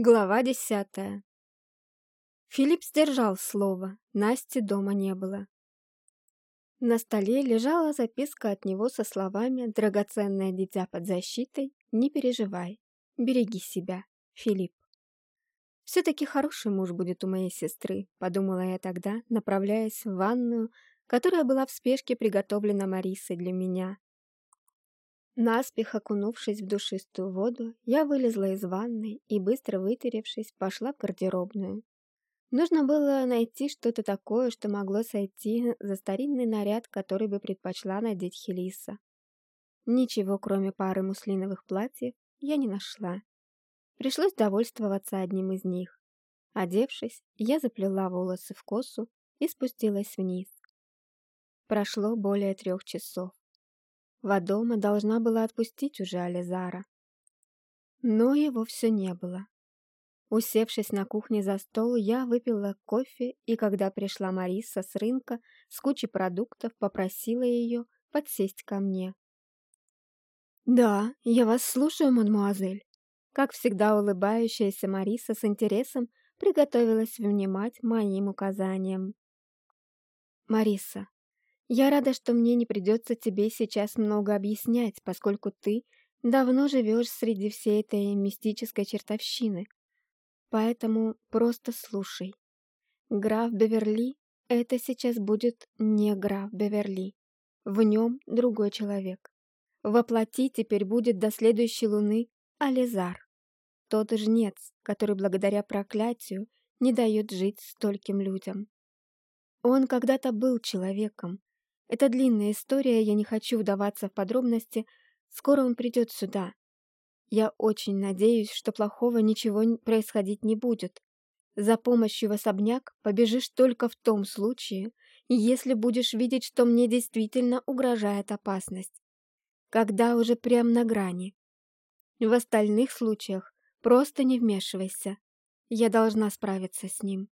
Глава десятая. Филипп сдержал слово, Насти дома не было. На столе лежала записка от него со словами «Драгоценное дитя под защитой, не переживай, береги себя, Филипп». «Все-таки хороший муж будет у моей сестры», — подумала я тогда, направляясь в ванную, которая была в спешке приготовлена Марисой для меня, Наспех окунувшись в душистую воду, я вылезла из ванной и, быстро вытеревшись, пошла в гардеробную. Нужно было найти что-то такое, что могло сойти за старинный наряд, который бы предпочла надеть Хелиса. Ничего, кроме пары муслиновых платьев, я не нашла. Пришлось довольствоваться одним из них. Одевшись, я заплела волосы в косу и спустилась вниз. Прошло более трех часов. Вадома должна была отпустить уже Ализара. Но его все не было. Усевшись на кухне за стол, я выпила кофе, и когда пришла Мариса с рынка с кучей продуктов, попросила ее подсесть ко мне. «Да, я вас слушаю, мадмуазель». Как всегда улыбающаяся Мариса с интересом приготовилась внимать моим указаниям. «Мариса, я рада, что мне не придется тебе сейчас много объяснять, поскольку ты давно живешь среди всей этой мистической чертовщины. Поэтому просто слушай. Граф Беверли — это сейчас будет не граф Беверли. В нем другой человек. Воплоти теперь будет до следующей луны Ализар. Тот жнец, который благодаря проклятию не дает жить стольким людям. Он когда-то был человеком, это длинная история, я не хочу вдаваться в подробности. Скоро он придет сюда. Я очень надеюсь, что плохого ничего происходить не будет. За помощью в особняк побежишь только в том случае, если будешь видеть, что мне действительно угрожает опасность. Когда уже прям на грани. В остальных случаях просто не вмешивайся. Я должна справиться с ним.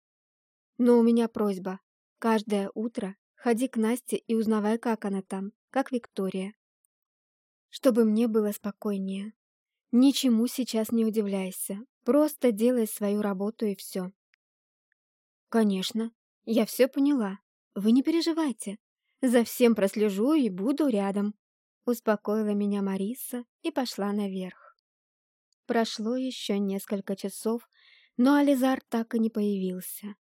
Но у меня просьба. Каждое утро Ходи к Насте и узнавай, как она там, как Виктория. Чтобы мне было спокойнее. Ничему сейчас не удивляйся. Просто делай свою работу и все. Конечно, я все поняла. Вы не переживайте. За всем прослежу и буду рядом. Успокоила меня Мариса и пошла наверх. Прошло еще несколько часов, но Ализар так и не появился.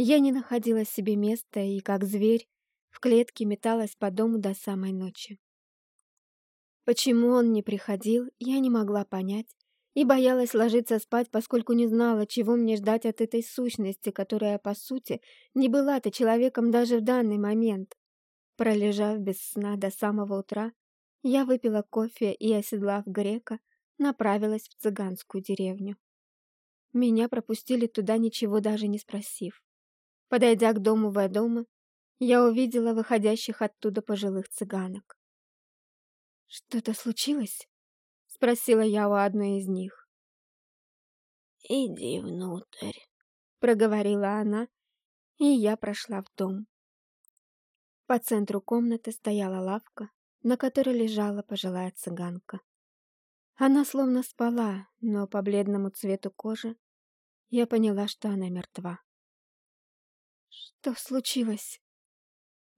Я не находила себе места и, как зверь, в клетке металась по дому до самой ночи. Почему он не приходил, я не могла понять и боялась ложиться спать, поскольку не знала, чего мне ждать от этой сущности, которая, по сути, не была-то человеком даже в данный момент. Пролежав без сна до самого утра, я выпила кофе и, оседлав грека, направилась в цыганскую деревню. Меня пропустили туда, ничего даже не спросив. Подойдя к дому Вэдома, я увидела выходящих оттуда пожилых цыганок. «Что-то случилось?» — спросила я у одной из них. «Иди внутрь», — проговорила она, и я прошла в дом. По центру комнаты стояла лавка, на которой лежала пожилая цыганка. Она словно спала, но по бледному цвету кожи я поняла, что она мертва. «Что случилось?»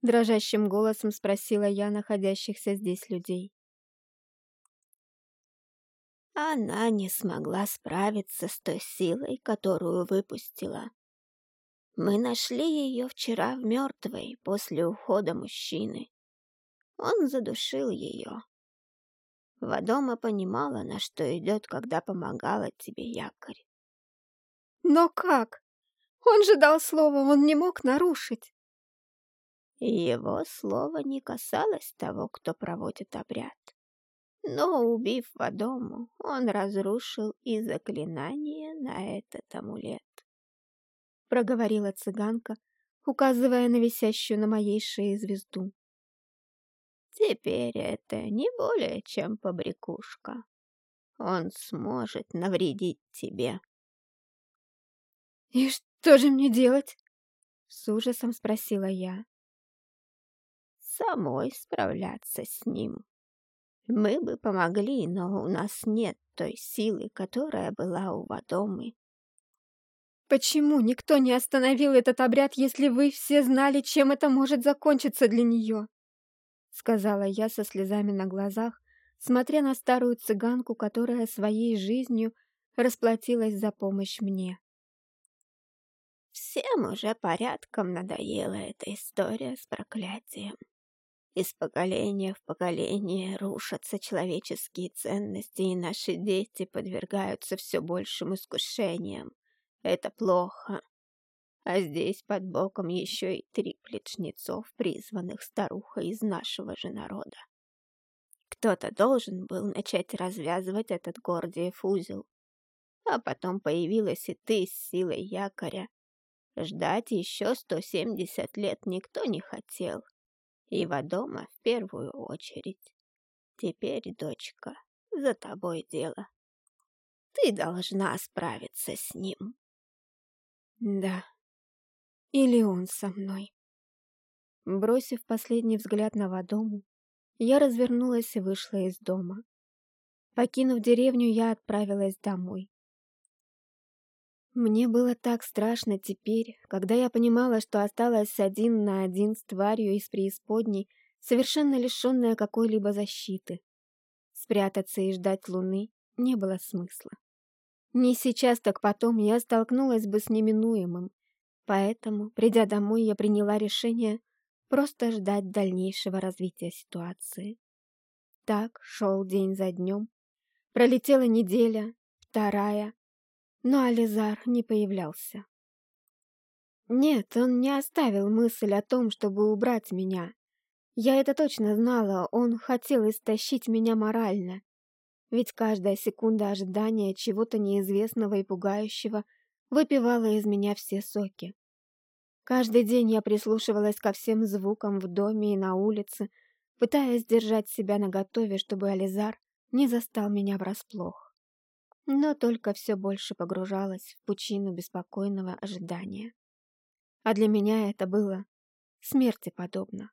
Дрожащим голосом спросила я находящихся здесь людей. Она не смогла справиться с той силой, которую выпустила. Мы нашли ее вчера в мертвой после ухода мужчины. Он задушил ее. Вадома понимала, на что идет, когда помогала тебе якорь. «Но как?» Он же дал слово, он не мог нарушить. Его слово не касалось того, кто проводит обряд. Но, убив Вадому, он разрушил и заклинание на этот амулет. Проговорила цыганка, указывая на висящую на моей шее звезду. Теперь это не более чем побрякушка. Он сможет навредить тебе. «И что же мне делать?» С ужасом спросила я. «Самой справляться с ним. Мы бы помогли, но у нас нет той силы, которая была у Вадомы. Почему никто не остановил этот обряд, если вы все знали, чем это может закончиться для нее? Сказала я со слезами на глазах, смотря на старую цыганку, которая своей жизнью расплатилась за помощь мне. Всем уже порядком надоела эта история с проклятием. Из поколения в поколение рушатся человеческие ценности, и наши дети подвергаются все большим искушениям. Это плохо. А здесь под боком еще и три плечнецов, призванных старухой из нашего же народа. Кто-то должен был начать развязывать этот Гордиев узел. А потом появилась и ты с силой якоря. Ждать еще 170 лет никто не хотел. И Вадома в первую очередь. Теперь, дочка, за тобой дело. Ты должна справиться с ним. Да. Или он со мной. Бросив последний взгляд на Вадому, я развернулась и вышла из дома. Покинув деревню, я отправилась домой. Мне было так страшно теперь, когда я понимала, что осталась один на один с тварью из преисподней, совершенно лишенная какой-либо защиты. Спрятаться и ждать луны не было смысла. Не сейчас, так потом я столкнулась бы с неминуемым. Поэтому, придя домой, я приняла решение просто ждать дальнейшего развития ситуации. Так шел день за днем. Пролетела неделя, вторая, но Ализар не появлялся. Нет, он не оставил мысль о том, чтобы убрать меня. Я это точно знала, он хотел истощить меня морально. Ведь каждая секунда ожидания чего-то неизвестного и пугающего выпивала из меня все соки. Каждый день я прислушивалась ко всем звукам в доме и на улице, пытаясь держать себя наготове, чтобы Ализар не застал меня врасплох. Но только все больше погружалась в пучину беспокойного ожидания. А для меня это было смерти подобно.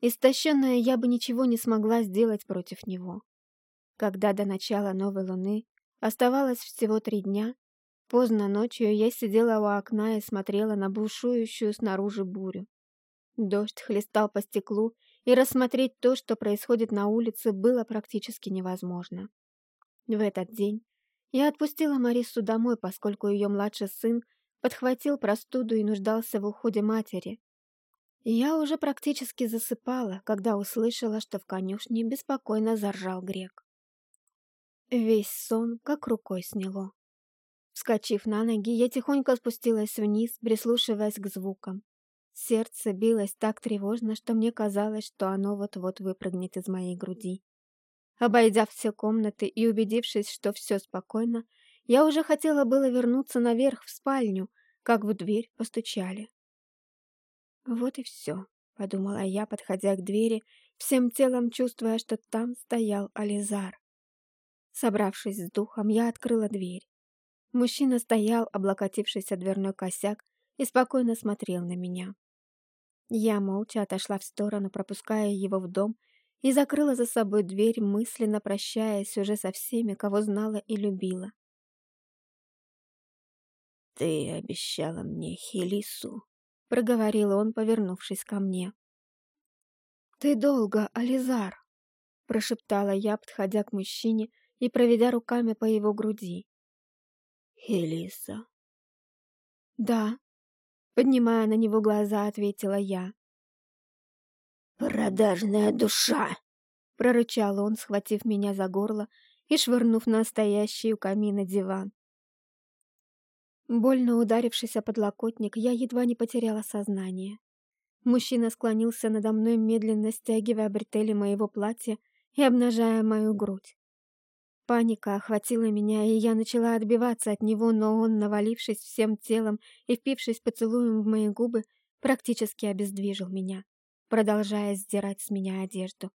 Истощенная я бы ничего не смогла сделать против него. Когда до начала новой луны оставалось всего три дня, поздно ночью я сидела у окна и смотрела на бушующую снаружи бурю. Дождь хлестал по стеклу, и рассмотреть то, что происходит на улице, было практически невозможно. В этот день я отпустила Марису домой, поскольку ее младший сын подхватил простуду и нуждался в уходе матери. Я уже практически засыпала, когда услышала, что в конюшне беспокойно заржал грек. Весь сон как рукой сняло. Вскочив на ноги, я тихонько спустилась вниз, прислушиваясь к звукам. Сердце билось так тревожно, что мне казалось, что оно вот-вот выпрыгнет из моей груди. Обойдя все комнаты и убедившись, что все спокойно, я уже хотела было вернуться наверх в спальню, как в дверь постучали. «Вот и все», — подумала я, подходя к двери, всем телом чувствуя, что там стоял Ализар. Собравшись с духом, я открыла дверь. Мужчина стоял, облокотившись о дверной косяк, и спокойно смотрел на меня. Я молча отошла в сторону, пропуская его в дом, и закрыла за собой дверь, мысленно прощаясь уже со всеми, кого знала и любила. «Ты обещала мне Хелису», — проговорил он, повернувшись ко мне. «Ты долго, Ализар», — прошептала я, подходя к мужчине и проведя руками по его груди. «Элиса?» «Да», — поднимая на него глаза, ответила я. «Продажная душа!» — прорычал он, схватив меня за горло и швырнув на стоящий у камина диван. Больно ударившись о подлокотник, я едва не потеряла сознание. Мужчина склонился надо мной, медленно стягивая бретели моего платья и обнажая мою грудь. Паника охватила меня, и я начала отбиваться от него, но он, навалившись всем телом и впившись поцелуем в мои губы, практически обездвижил меня, продолжая сдирать с меня одежду.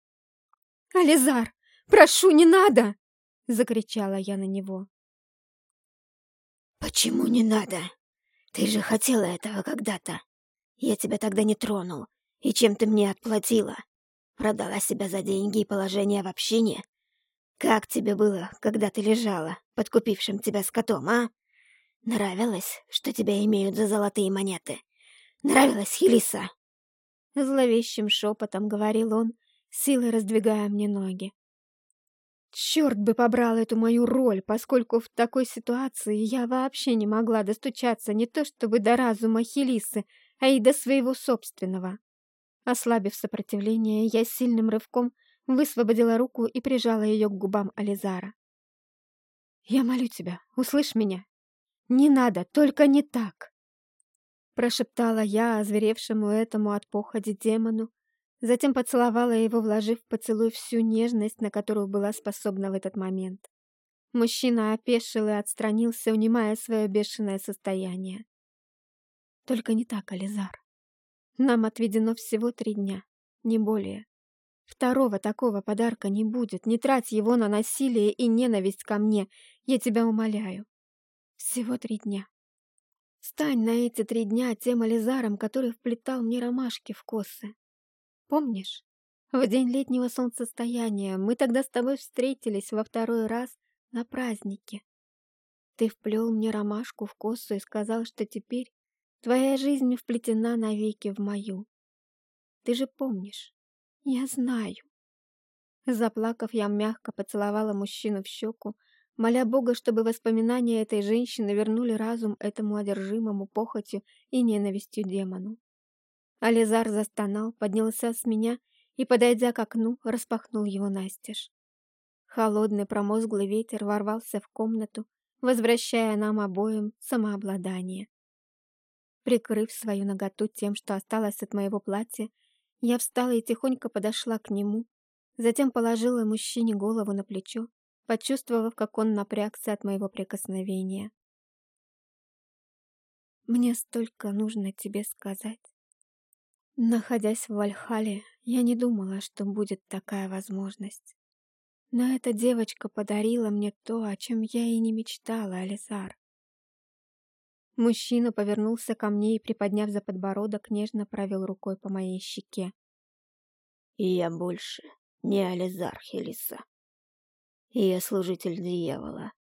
«Ализар, прошу, не надо!» — закричала я на него. «Почему не надо? Ты же хотела этого когда-то. Я тебя тогда не тронул. И чем ты мне отплатила?» Продала себя за деньги и положение в общине? Как тебе было, когда ты лежала, подкупившим тебя скотом, а? Нравилось, что тебя имеют за золотые монеты? Нравилось, Хелиса?» Зловещим шепотом говорил он, силой раздвигая мне ноги. Черт бы побрал эту мою роль, поскольку в такой ситуации я вообще не могла достучаться не то чтобы до разума Хелисы, а и до своего собственного. Ослабив сопротивление, я сильным рывком высвободила руку и прижала ее к губам Ализара. «Я молю тебя, услышь меня. Не надо, только не так!» Прошептала я озверевшему этому от походи демону, затем поцеловала его, вложив в поцелуй всю нежность, на которую была способна в этот момент. Мужчина опешил и отстранился, унимая свое бешеное состояние. «Только не так, Ализар. Нам отведено всего три дня, не более. Второго такого подарка не будет. Не трать его на насилие и ненависть ко мне, я тебя умоляю. Всего три дня. Стань на эти три дня тем Ализаром, который вплетал мне ромашки в косы. Помнишь? В день летнего солнцестояния мы тогда с тобой встретились во второй раз на празднике. Ты вплел мне ромашку в косу и сказал, что теперь Твоя жизнь вплетена навеки в мою. Ты же помнишь. Я знаю. Заплакав, я мягко поцеловала мужчину в щеку, моля Бога, чтобы воспоминания этой женщины вернули разум этому одержимому похотью и ненавистью демону. Ализар застонал, поднялся с меня и, подойдя к окну, распахнул его настежь. Холодный промозглый ветер ворвался в комнату, возвращая нам обоим самообладание. Прикрыв свою наготу тем, что осталось от моего платья, я встала и тихонько подошла к нему, затем положила мужчине голову на плечо, почувствовав, как он напрягся от моего прикосновения. «Мне столько нужно тебе сказать». Находясь в Вальхале, я не думала, что будет такая возможность. Но эта девочка подарила мне то, о чем я и не мечтала, Ализар. Мужчина повернулся ко мне и, приподняв за подбородок, нежно провел рукой по моей щеке. «И я больше не Ализар Хелиса. И я служитель дьявола,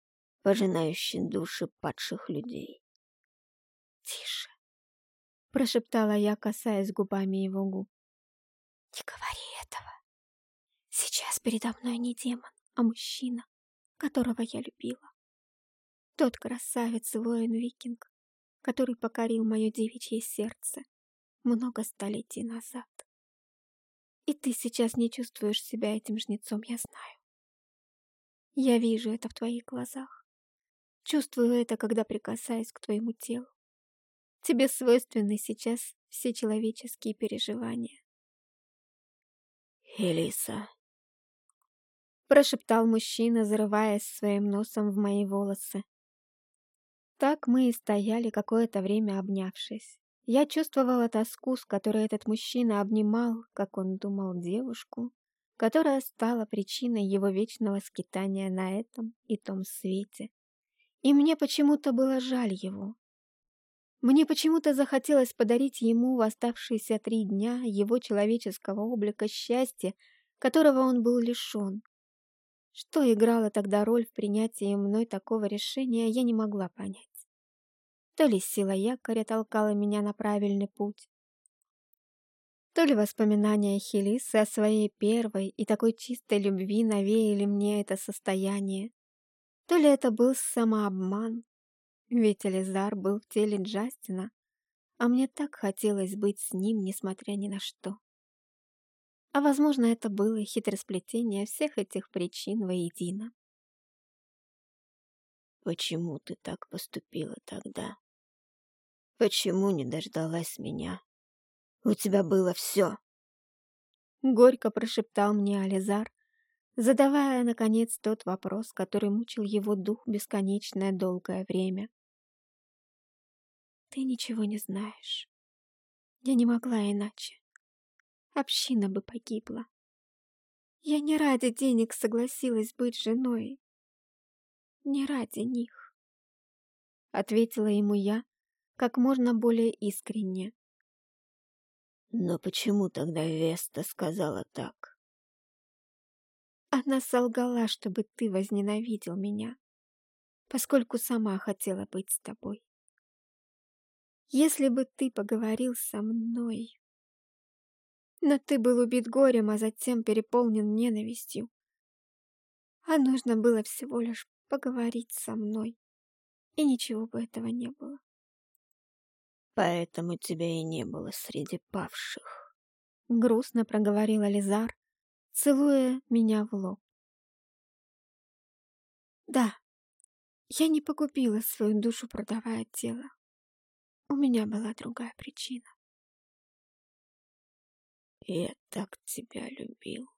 пожинающий души падших людей». «Тише!» — прошептала я, касаясь губами его губ. «Не говори этого. Сейчас передо мной не демон, а мужчина, которого я любила. Тот красавец воин-викинг, который покорил мое девичье сердце много столетий назад. И ты сейчас не чувствуешь себя этим жнецом, я знаю. Я вижу это в твоих глазах. Чувствую это, когда прикасаюсь к твоему телу. Тебе свойственны сейчас все человеческие переживания. «Элиса», — прошептал мужчина, зарываясь своим носом в мои волосы. Так мы и стояли какое-то время обнявшись. Я чувствовала тоску, с которой этот мужчина обнимал, как он думал, девушку, которая стала причиной его вечного скитания на этом и том свете. И мне почему-то было жаль его. Мне почему-то захотелось подарить ему в оставшиеся три дня его человеческого облика счастья, которого он был лишен. Что играло тогда роль в принятии мной такого решения, я не могла понять. То ли сила якоря толкала меня на правильный путь, то ли воспоминания Хелисы о своей первой и такой чистой любви навеяли мне это состояние, то ли это был самообман, ведь Элизар был в теле Джастина, а мне так хотелось быть с ним, несмотря ни на что. А возможно, это было хитросплетение всех этих причин воедино. «Почему ты так поступила тогда?» Почему не дождалась меня? У тебя было все. Горько прошептал мне Ализар, задавая, наконец, тот вопрос, который мучил его дух бесконечное долгое время. Ты ничего не знаешь. Я не могла иначе. Община бы погибла. Я не ради денег согласилась быть женой. Не ради них. Ответила ему я, как можно более искренне. Но почему тогда Веста сказала так? Она солгала, чтобы ты возненавидел меня, поскольку сама хотела быть с тобой. Если бы ты поговорил со мной... Но ты был убит горем, а затем переполнен ненавистью. А нужно было всего лишь поговорить со мной, и ничего бы этого не было. Поэтому тебя и не было среди павших. Грустно проговорила Лизар, целуя меня в лоб. Да, я не погубила свою душу, продавая тело. У меня была другая причина. Я так тебя любил.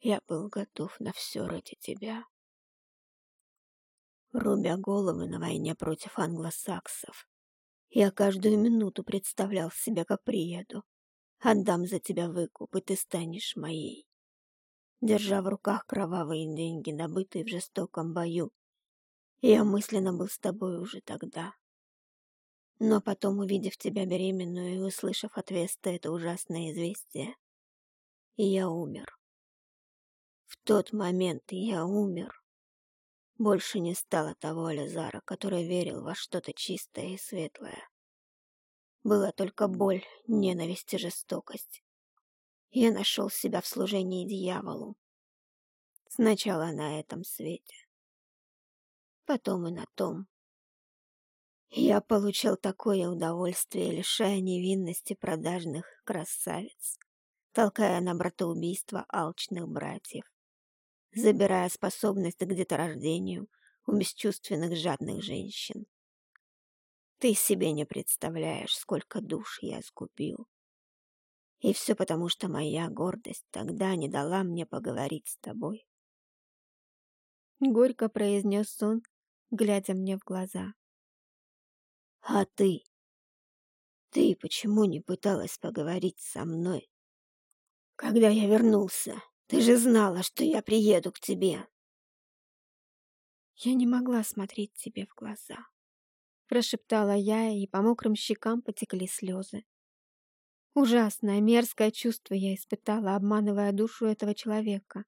Я был готов на все ради тебя. Рубя головы на войне против англосаксов, я каждую минуту представлял себе, как приеду. Отдам за тебя выкуп, и ты станешь моей. Держа в руках кровавые деньги, добытые в жестоком бою, я мысленно был с тобой уже тогда. Но потом, увидев тебя беременную и услышав от Веста это ужасное известие, я умер. В тот момент я умер. Больше не стало того Ализара, который верил во что-то чистое и светлое. Была только боль, ненависть и жестокость. Я нашел себя в служении дьяволу. Сначала на этом свете, потом и на том. Я получил такое удовольствие, лишая невинности продажных красавиц, толкая на братоубийство алчных братьев забирая способность к деторождению у бесчувственных жадных женщин. Ты себе не представляешь, сколько душ я сгубил. И все потому, что моя гордость тогда не дала мне поговорить с тобой. Горько произнес он, глядя мне в глаза. А ты? Ты почему не пыталась поговорить со мной, когда я вернулся? Ты же знала, что я приеду к тебе. Я не могла смотреть тебе в глаза. Прошептала я, и по мокрым щекам потекли слезы. Ужасное, мерзкое чувство я испытала, обманывая душу этого человека.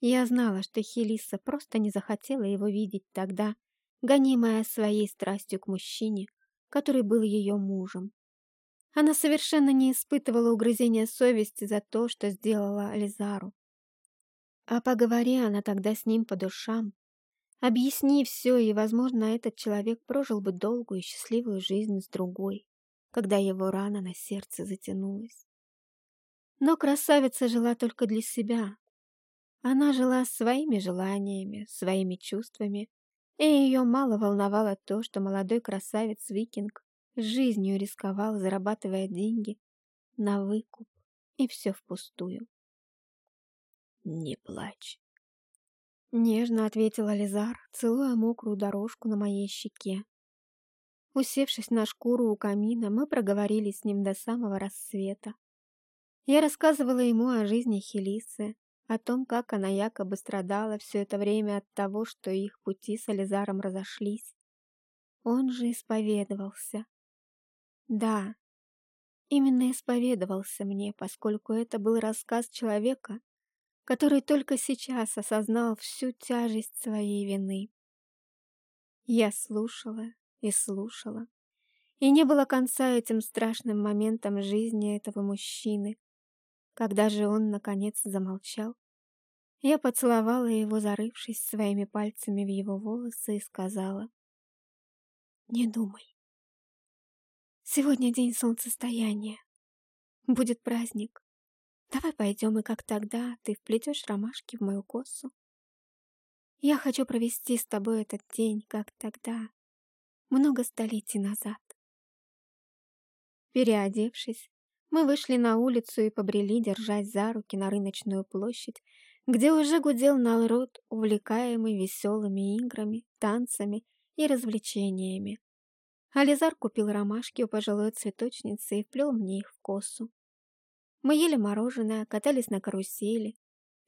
Я знала, что Хелиса просто не захотела его видеть тогда, гонимая своей страстью к мужчине, который был ее мужем. Она совершенно не испытывала угрызения совести за то, что сделала Ализару. А поговори она тогда с ним по душам, объясни все, и, возможно, этот человек прожил бы долгую и счастливую жизнь с другой, когда его рана на сердце затянулась. Но красавица жила только для себя. Она жила своими желаниями, своими чувствами, и ее мало волновало то, что молодой красавец-викинг жизнью рисковал, зарабатывая деньги на выкуп, и все впустую. «Не плачь», — нежно ответила Лизар, целуя мокрую дорожку на моей щеке. Усевшись на шкуру у камина, мы проговорили с ним до самого рассвета. Я рассказывала ему о жизни Хелисы, о том, как она якобы страдала все это время от того, что их пути с Ализаром разошлись. Он же исповедовался, да, именно исповедовался мне, поскольку это был рассказ человека, который только сейчас осознал всю тяжесть своей вины. Я слушала и слушала, и не было конца этим страшным моментам жизни этого мужчины. Когда же он, наконец, замолчал, я поцеловала его, зарывшись своими пальцами в его волосы, и сказала, «Не думай, Сегодня день солнцестояния. Будет праздник. Давай пойдем, и как тогда ты вплетешь ромашки в мою косу. Я хочу провести с тобой этот день, как тогда, много столетий назад. Переодевшись, мы вышли на улицу и побрели, держась за руки на рыночную площадь, где уже гудел народ, увлекаемый веселыми играми, танцами и развлечениями. Ализар купил ромашки у пожилой цветочницы и вплел мне их в косу. Мы ели мороженое, катались на карусели,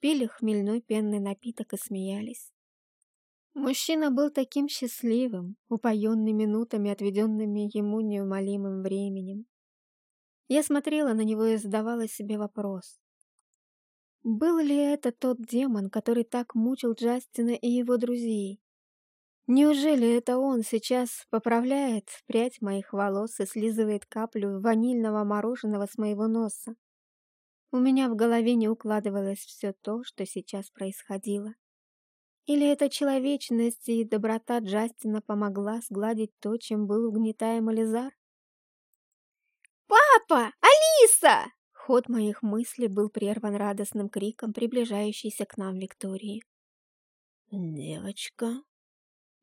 пили хмельной пенный напиток и смеялись. Мужчина был таким счастливым, упоенный минутами, отведенными ему неумолимым временем. Я смотрела на него и задавала себе вопрос. Был ли это тот демон, который так мучил Джастина и его друзей? Неужели это он сейчас поправляет прядь моих волос и слизывает каплю ванильного мороженого с моего носа? У меня в голове не укладывалось все то, что сейчас происходило. Или эта человечность и доброта Джастина помогла сгладить то, чем был угнетаем Элизар? «Папа! Алиса!» Ход моих мыслей был прерван радостным криком, приближающейся к нам Виктории. «Девочка?»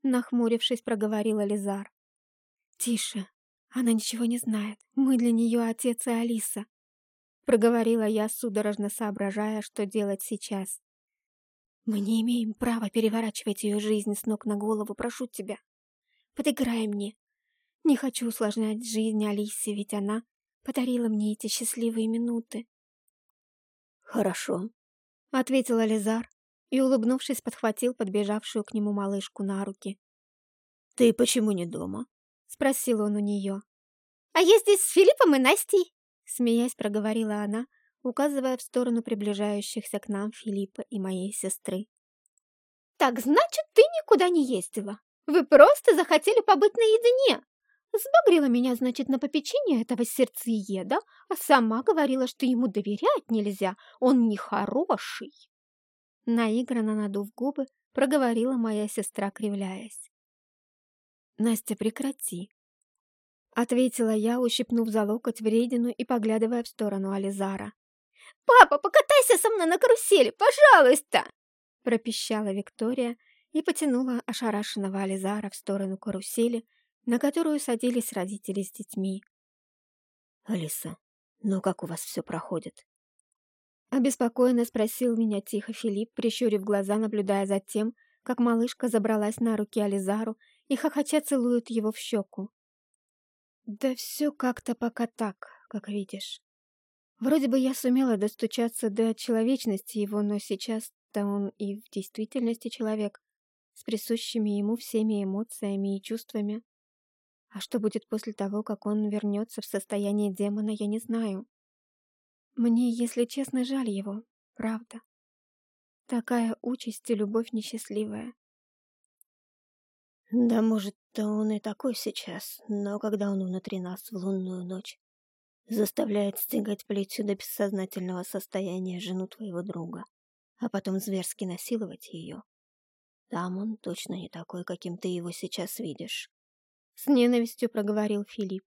Нахмурившись, проговорила Лизар. «Тише, она ничего не знает. Мы для нее отец и Алиса», проговорила я, судорожно соображая, что делать сейчас. «Мы не имеем права переворачивать ее жизнь с ног на голову, прошу тебя. Подыграй мне. Не хочу усложнять жизнь Алисе, ведь она подарила мне эти счастливые минуты». «Хорошо», — ответила Лизар, и, улыбнувшись, подхватил подбежавшую к нему малышку на руки. «Ты почему не дома?» — спросил он у нее. «А я здесь с Филиппом и Настей!» Смеясь, проговорила она, указывая в сторону приближающихся к нам Филиппа и моей сестры. «Так значит, ты никуда не ездила? Вы просто захотели побыть наедине!» Сбагрила меня, значит, на попечение этого сердцееда, а сама говорила, что ему доверять нельзя, он нехороший. Наигранно надув губы, проговорила моя сестра, кривляясь. «Настя, прекрати!» Ответила я, ущипнув за локоть вредину и поглядывая в сторону Ализара. «Папа, покатайся со мной на карусели, пожалуйста!» Пропищала Виктория и потянула ошарашенного Ализара в сторону карусели, на которую садились родители с детьми. «Алиса, ну как у вас все проходит?» Обеспокоенно спросил меня тихо Филипп, прищурив глаза, наблюдая за тем, как малышка забралась на руки Ализару и хохоча целует его в щеку. Да все как-то пока так, как видишь. Вроде бы я сумела достучаться до человечности его, но сейчас-то он и в действительности человек, с присущими ему всеми эмоциями и чувствами. А что будет после того, как он вернется в состояние демона, я не знаю. Мне, если честно, жаль его, правда. Такая участь и любовь несчастливая. Да, может-то он и такой сейчас, но когда он внутри нас в лунную ночь, заставляет стягать плетью до бессознательного состояния жену твоего друга, а потом зверски насиловать ее. Там он точно не такой, каким ты его сейчас видишь. С ненавистью проговорил Филипп.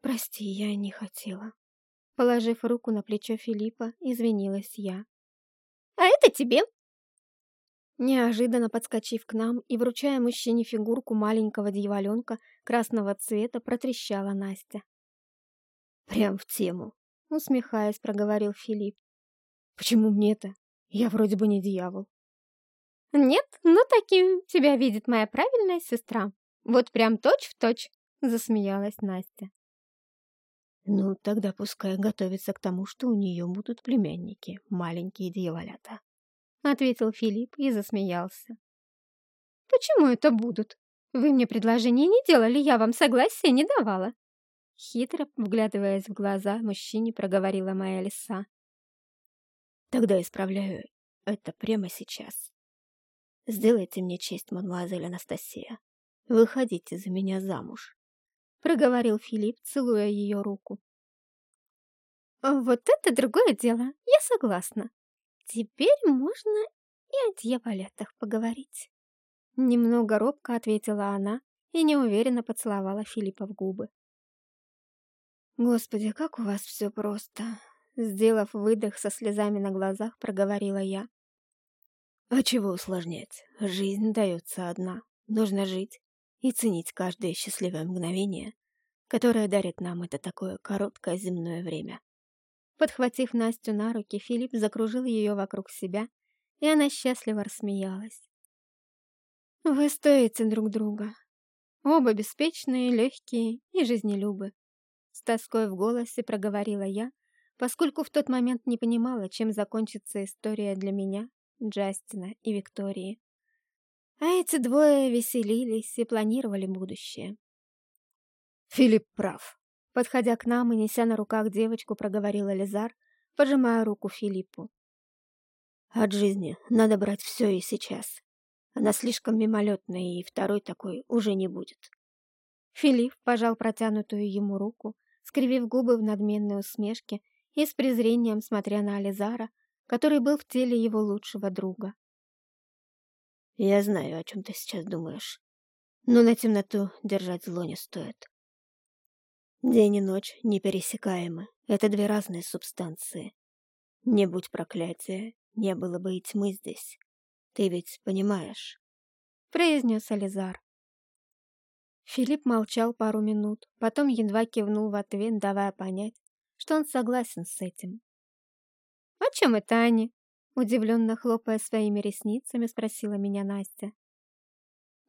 Прости, я не хотела. Положив руку на плечо Филиппа, извинилась я. «А это тебе!» Неожиданно подскочив к нам и вручая мужчине фигурку маленького дьяволенка красного цвета, протрещала Настя. «Прям в тему!» — усмехаясь, проговорил Филипп. «Почему мне-то? Я вроде бы не дьявол». «Нет, но таким тебя видит моя правильная сестра. Вот прям точь-в-точь!» — засмеялась Настя. Ну, тогда пускай готовится к тому, что у нее будут племянники, маленькие дьяволята. Ответил Филипп и засмеялся. Почему это будут? Вы мне предложение не делали, я вам согласия не давала. Хитро, вглядываясь в глаза, мужчине проговорила моя лиса. Тогда исправляю это прямо сейчас. Сделайте мне честь, мадемуазель Анастасия. Выходите за меня замуж проговорил Филипп, целуя ее руку. «Вот это другое дело, я согласна. Теперь можно и о дьяволятах поговорить». Немного робко ответила она и неуверенно поцеловала Филиппа в губы. «Господи, как у вас все просто!» Сделав выдох со слезами на глазах, проговорила я. «А чего усложнять? Жизнь дается одна. Нужно жить и ценить каждое счастливое мгновение, которое дарит нам это такое короткое земное время. Подхватив Настю на руки, Филипп закружил ее вокруг себя, и она счастливо рассмеялась. «Вы стоите друг друга. Оба беспечные, легкие и жизнелюбы», — с тоской в голосе проговорила я, поскольку в тот момент не понимала, чем закончится история для меня, Джастина и Виктории. А эти двое веселились и планировали будущее. «Филипп прав», — Подходя к нам и неся на руках девочку, проговорил Элизар, пожимая руку Филиппу. От жизни надо брать все и сейчас. Она слишком мимолетная, и второй такой уже не будет. Филипп пожал протянутую ему руку, скривив губы в надменной усмешке и с презрением смотря на Ализара, который был в теле его лучшего друга. «Я знаю, о чем ты сейчас думаешь, но на темноту держать зло не стоит. День и ночь непересекаемы, это две разные субстанции. Не будь проклятия, не было бы и тьмы здесь. Ты ведь понимаешь?» произнес Ализар. Филипп молчал пару минут, потом едва кивнул в ответ, давая понять, что он согласен с этим. «О чем это они?» Удивленно хлопая своими ресницами, спросила меня Настя.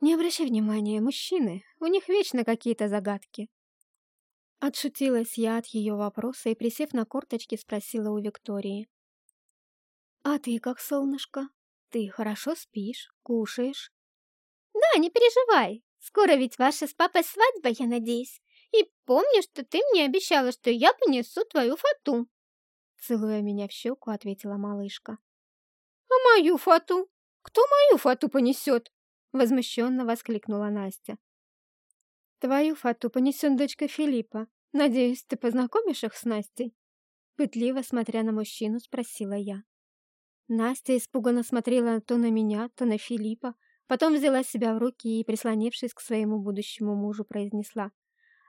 «Не обращай внимания, мужчины, у них вечно какие-то загадки». Отшутилась я от ее вопроса и, присев на корточки, спросила у Виктории. «А ты как, солнышко? Ты хорошо спишь, кушаешь?» «Да, не переживай. Скоро ведь ваша с папой свадьба, я надеюсь. И помни, что ты мне обещала, что я понесу твою фату». Целуя меня в щеку, ответила малышка. «А мою фату? Кто мою фату понесет?» Возмущенно воскликнула Настя. «Твою фату понесет дочка Филиппа. Надеюсь, ты познакомишь их с Настей?» Пытливо смотря на мужчину, спросила я. Настя испуганно смотрела то на меня, то на Филиппа, потом взяла себя в руки и, прислонившись к своему будущему мужу, произнесла.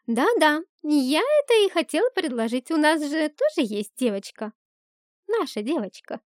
«Да-да, я это и хотела предложить, у нас же тоже есть девочка. Наша девочка».